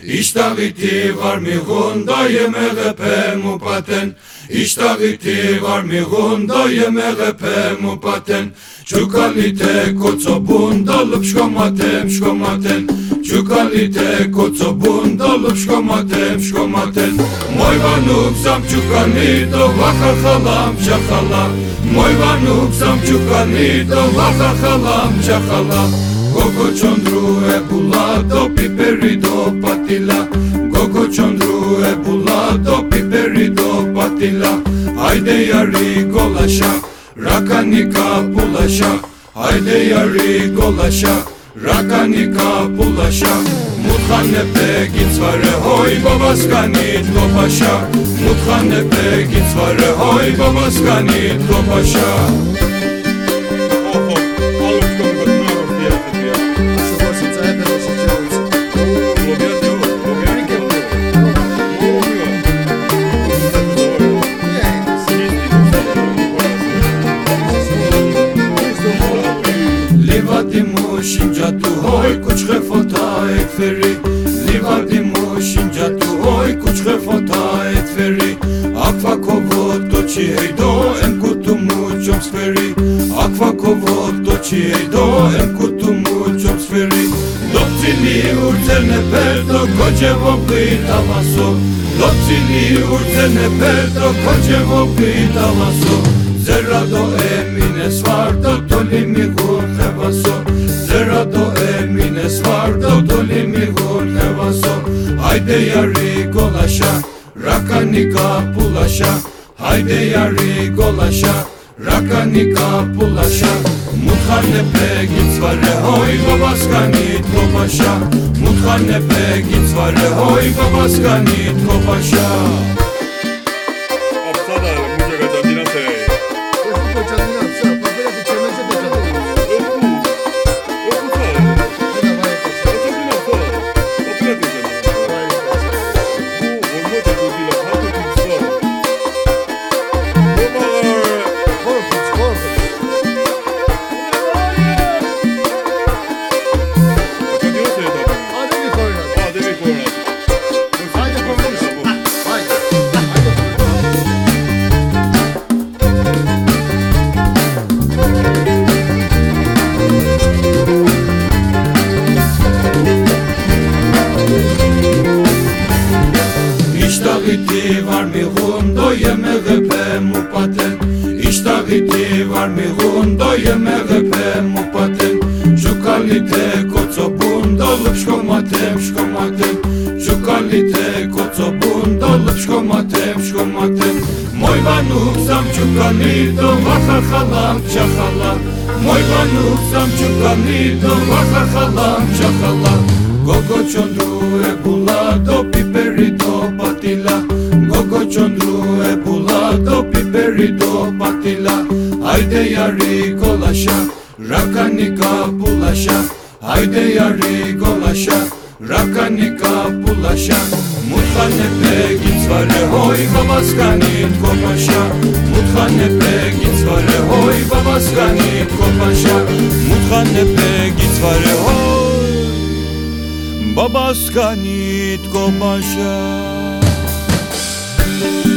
იშტაღითი ვარ მიღუნდა ემეღეფე მუპატენ იშტაღითი ვარ მიღუნდა ემეღეფე მუპატენ ჩუკალითე კოცო ბუნდა ლფშკომათე შკომათენ ჩუკალითე კოცო ბუნდა ლფშკომათე შკომათენ მოივანუк სამ ჩუკანი დო ვახახალამ ჩახალა. მოივანუк სამ ჩუკანი დო ვახახალამ ჩახალა გოგო ჩონდრუებულა დო პიპერი დო პატილა. გოგო ჩონდრუებულა დო პიპერი დო პატილა. აიდე არი გოლაშა რაკანიკა პულაშა აიდე არი გოლაშა რაკანიკა პულაშა მუთხანებე გიცვარე ჰოი ბაბასკანი თოფაშა მუთხანებე გიცვარე ჰოი ბაბასკანი თოფაშა etferi Livadi moshinja tu hoi kuchkhefota etferi Akva kovot dochi heido em kutu muchom sferi Akva kovot dochi heido em kutu muchom sferi Doktili urtene perdo kojevo pitavaso Doktili urtene perdo kojevo pitavaso Zerrado emine svardo tolimi gur hevaso Zerrado emine აიდე არი გოლაშა რაკანიკა პულაშა აიდე არი გოლაშა რაკანიკა პულაშა მუხანე პეგიცვარე ჰოი ბაბასკანი თოფაშა. მუხანე արմիղուն դո եմեղեպեմ ու պատեն Իշտաղիտի վարմիղուն դո եմեղեպեմ ու պատեն Շուկալիթե կոցոբուն դո լպշկոմատեմ շկոմատեմ Շուկալիթե կոցոբուն դո լպշկոմատեմ շկոմատեմ Մոյ վանուկ սամչուկանի դո վախախալամ չախալամ Մոյ վանուկ սամչուկանի դո վախախալամ չախալամ Գոգոչոն դու է բուլա դո պի გოგო ჩონდრუებულა დო პიპერი დო პატილა. აიდე არი გოლაშა რაკანიკა პულაშა აიდე არი გოლაშა რაკანიკა პულაშა მუთხანე პეგიცვარე ჰოი ბაბასკანი თქოფაშა მუთხანე პეგიცვარე ჰოი ბაბასკანი თქოფაშა მუთხანე პეგიცვარე ჰოი ბაბასკანი Thank you.